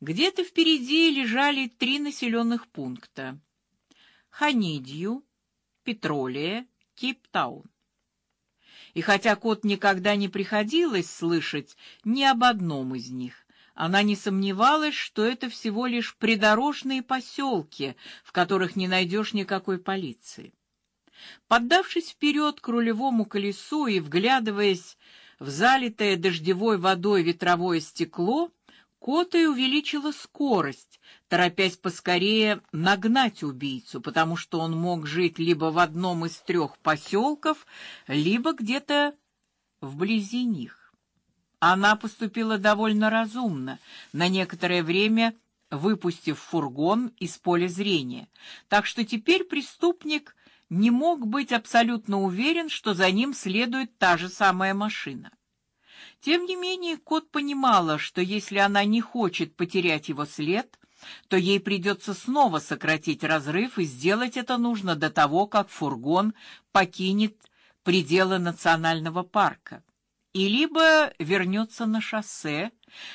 Где-то впереди лежали три населенных пункта: Ханидью, Петролия, Кейптаун. И хотя кот никогда не приходилось слышать ни об одном из них, она не сомневалась, что это всего лишь придорожные поселки, в которых не найдешь никакой полиции. Поддавшись вперед к рулевому колесу и вглядываясь в залитое дождевой водой ветровое стекло, Кота и увеличила скорость, торопясь поскорее нагнать убийцу, потому что он мог жить либо в одном из трех поселков, либо где-то вблизи них. Она поступила довольно разумно, на некоторое время выпустив фургон из поля зрения, так что теперь преступник не мог быть абсолютно уверен, что за ним следует та же самая машина. Тем не менее, кот понимала, что если она не хочет потерять его след, то ей придется снова сократить разрыв, и сделать это нужно до того, как фургон покинет пределы национального парка. И либо вернется на шоссе,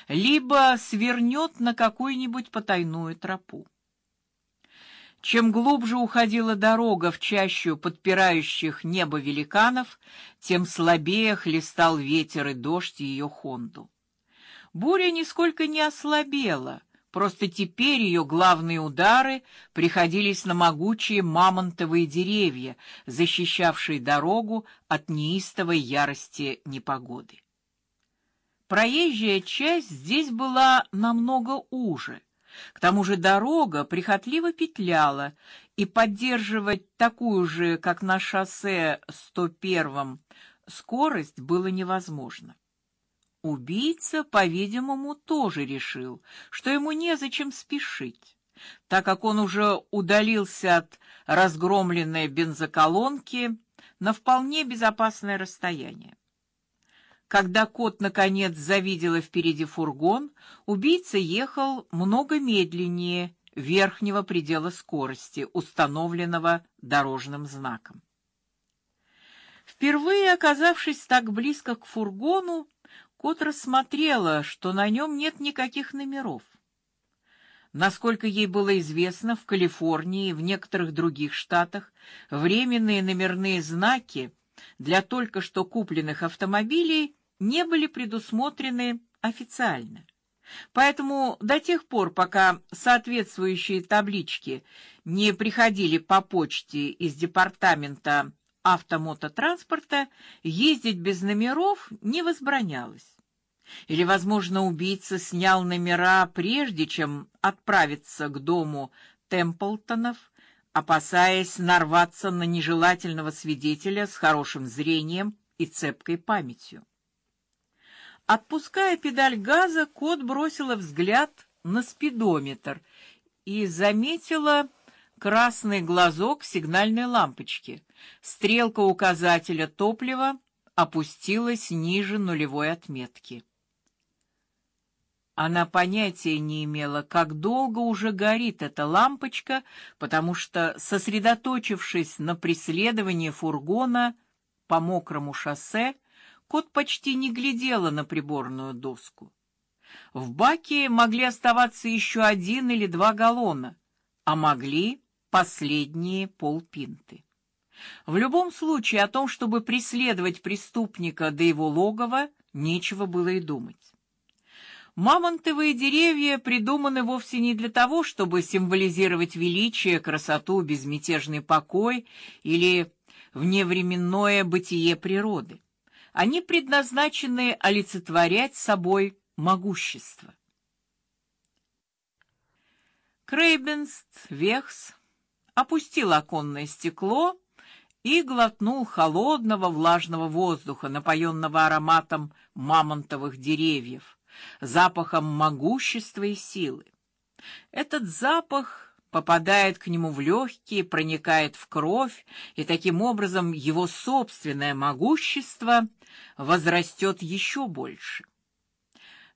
либо свернет на какую-нибудь потайную тропу. Чем глубже уходила дорога в чащу подпирающих небо великанов, тем слабее хлестал ветер и дождь ее Хонду. Буря нисколько не ослабела, просто теперь ее главные удары приходились на могучие мамонтовые деревья, защищавшие дорогу от неистовой ярости непогоды. Проезжая часть здесь была намного уже. К тому же дорога прихотливо петляла, и поддерживать такую же, как на шоссе 101, скорость было невозможно. Убийца, по-видимому, тоже решил, что ему незачем спешить, так как он уже удалился от разгромленной бензоколонки на вполне безопасное расстояние. Когда кот наконец завидела впереди фургон, убийца ехал много медленнее верхнего предела скорости, установленного дорожным знаком. Впервые оказавшись так близко к фургону, кот рассмотрела, что на нем нет никаких номеров. Насколько ей было известно, в Калифорнии и в некоторых других штатах временные номерные знаки для только что купленных автомобилей не были предусмотрены официально. Поэтому до тех пор, пока соответствующие таблички не приходили по почте из департамента автомототранспорта, ездить без номеров не возбранялось. Или, возможно, убийца снял номера прежде, чем отправиться к дому Темплтонов, опасаясь нарваться на нежелательного свидетеля с хорошим зрением и цепкой памятью. Отпуская педаль газа, кот бросила взгляд на спидометр и заметила красный глазок сигнальной лампочки. Стрелка указателя топлива опустилась ниже нулевой отметки. Она понятия не имела, как долго уже горит эта лампочка, потому что, сосредоточившись на преследовании фургона по мокрому шоссе, кот почти не глядела на приборную доску. В баке могли оставаться еще один или два галлона, а могли последние полпинты. В любом случае о том, чтобы преследовать преступника до его логова, нечего было и думать. Мамонтовые деревья придуманы вовсе не для того, чтобы символизировать величие, красоту, безмятежный покой или вневременное бытие природы. Они предназначены олицетворять собой могущество. Крейбенст Вехс опустил оконное стекло и глотнул холодного влажного воздуха, напоенного ароматом мамонтовых деревьев, запахом могущества и силы. Этот запах попадает к нему в легкие, проникает в кровь, и таким образом его собственное могущество возрастет еще больше.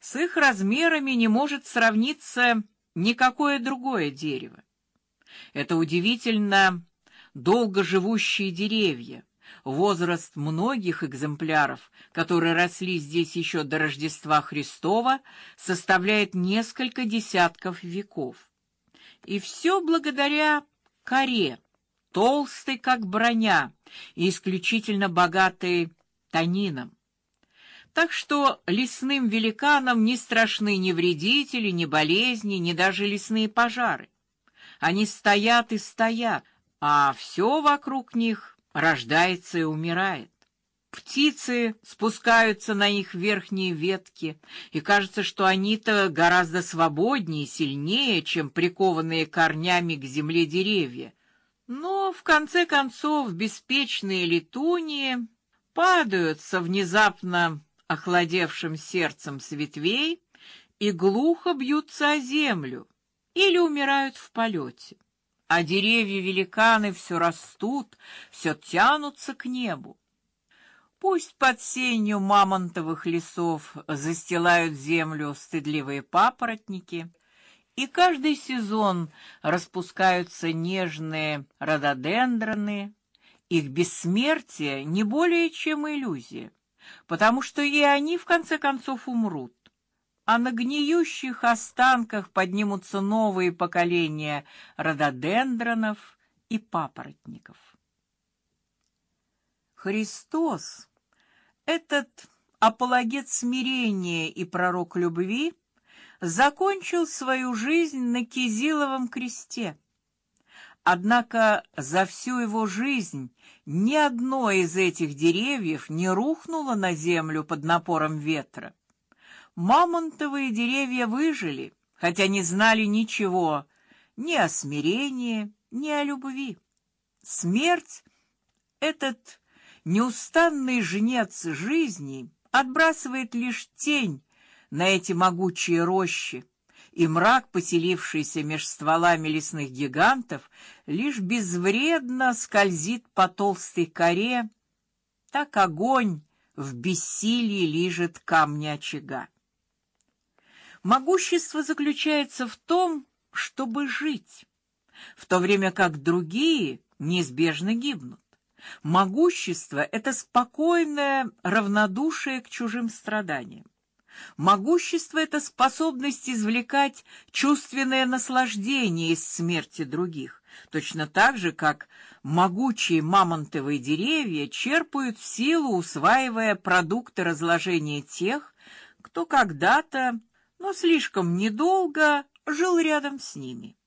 С их размерами не может сравниться никакое другое дерево. Это удивительно долго живущие деревья, возраст многих экземпляров, которые росли здесь еще до Рождества Христова, составляет несколько десятков веков. И все благодаря коре, толстой как броня и исключительно богатой танином. Так что лесным великанам не страшны ни вредители, ни болезни, ни даже лесные пожары. Они стоят и стоят, а все вокруг них рождается и умирает. Птицы спускаются на их верхние ветки, и кажется, что они-то гораздо свободнее и сильнее, чем прикованные корнями к земле деревья. Но в конце концов беспечные летуньи падают со внезапно охладевшим сердцем с ветвей и глухо бьются о землю или умирают в полете. А деревья-великаны все растут, все тянутся к небу. Пусть под сенью мамонтовых лесов застилают землю стыдливые папоротники, и каждый сезон распускаются нежные рододендроны, их бессмертие не более чем иллюзия потому что и они в конце концов умрут. А на гниющих останках поднимутся новые поколения рододендронов и папоротников. Христос, этот апологет смирения и пророк любви, закончил свою жизнь на Кизиловом кресте. Однако за всю его жизнь ни одно из этих деревьев не рухнуло на землю под напором ветра. Мамонтовые деревья выжили, хотя не знали ничего ни о смирении, ни о любви. Смерть этот неустанный жнец жизни отбрасывает лишь тень на эти могучие рощи, и мрак, поселившийся меж стволами лесных гигантов, лишь безвредно скользит по толстой коре, так огонь в бессилии лижет камни очага. Могущество заключается в том, чтобы жить, в то время как другие неизбежно гибнут. Могущество это спокойное равнодушие к чужим страданиям. Могущество это способность извлекать чувственное наслаждение из смерти других, точно так же как могучие мамонтовые деревья черпают силу, усваивая продукты разложения тех, кто когда-то, но слишком недолго жил рядом с ними.